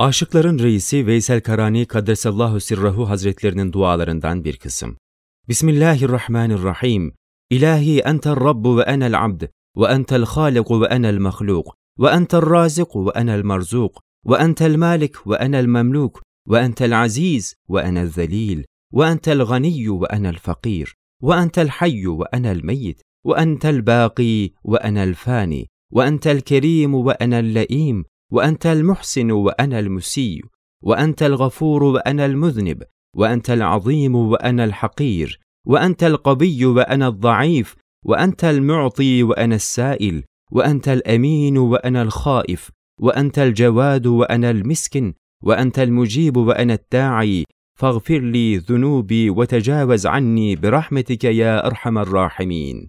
Aşıkların reisi Veysel Karani Kaddesallahu Sirrahu Hazretlerinin dualarından bir kısım. Bismillahirrahmanirrahim. İlahi entel Rabbu ve enel abd ve entel haliku ve enel mahluk ve entel razik ve enel marzuk ve entel malik ve enel memluk ve entel aziz ve enel zelil ve entel ganiyyu ve enel fakir ve entel hayyu ve enel meyyit ve entel baqi ve enel fani ve entel وأنت المحسن وأنا المسيء وأنت الغفور وأنا المذنب وأنت العظيم وأنا الحقير وأنت القوي وأنا الضعيف وأنت المعطي وأنا السائل وأنت الأمين وأنا الخائف وأنت الجواد وأنا المسكن وأنت المجيب وأنا الداعي. فاغفر لي ذنوبي وتجاوز عني برحمتك يا أرحم الراحمين.